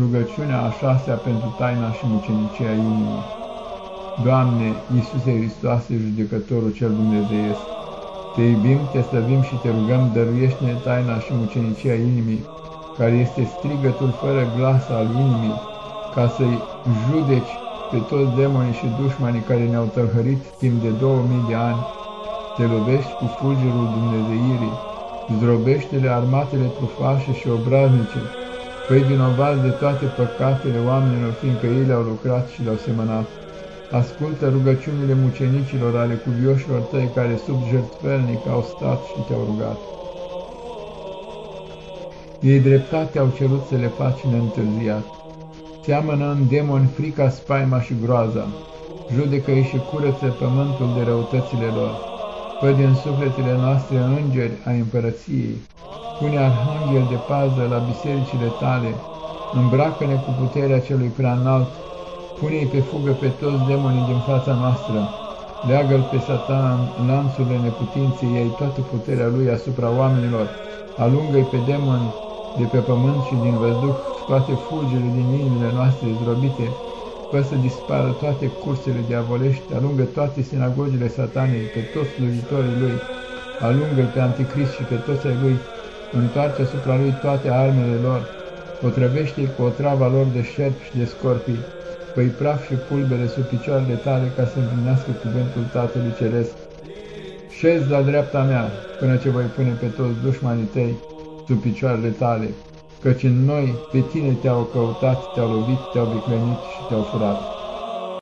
Rugăciunea a șasea pentru taina și mucenicia inimii. Doamne, Iisuse Hristoase, judecătorul cel dumnezeiesc, Te iubim, Te slăvim și Te rugăm, dăruiește-ne taina și mucenicia inimii, care este strigătul fără glas al inimii, ca să-i judeci pe toți demonii și dușmanii care ne-au tălhărit timp de 2000 de ani, te lovești cu fulgerul Dumnezeirii, zdrobește-le armatele trufașe și obraznice, făi vinovat de toate păcatele oamenilor, fiindcă ei le-au lucrat și le-au semănat. Ascultă rugăciunile mucenicilor ale cuvioșilor tăi care sub jertfelnic au stat și te-au rugat. Ei dreptate au cerut să le faci neîntârziat. Seamănă în demoni frica, spaima și groaza. Judecă-i și curăță pământul de răutățile lor. Fă din sufletele noastre îngeri ai împărăției. Pune arhanghel de pază la bisericile tale. Îmbracă-ne cu puterea celui prea înalt. Pune-i pe fugă pe toți demonii din fața noastră. Leagă-l pe satan în lanțurile neputinței, ei toată puterea lui asupra oamenilor. Alungă-i pe demoni de pe pământ și din văzduh, scoate fulgere din inimile noastre zdrobite, fă să dispară toate cursele diavolești, alungă toate sinagogile satanei, pe toți slujitorii lui, alungă pe anticrist și pe toți ai lui, întoarce asupra lui toate armele lor, otrăvește-i cu otrava lor de șerpi și de scorpii, păi praf și pulbere sub picioarele tale ca să împlinească cuvântul Tatălui Ceresc. Șezi la dreapta mea, până ce voi pune pe toți dușmanii tăi, sub picioarele tale, căci în noi pe tine te-au căutat, te-au lovit, te-au viclenit și te-au furat.